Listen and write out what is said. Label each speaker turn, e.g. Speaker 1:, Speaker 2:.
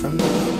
Speaker 1: from the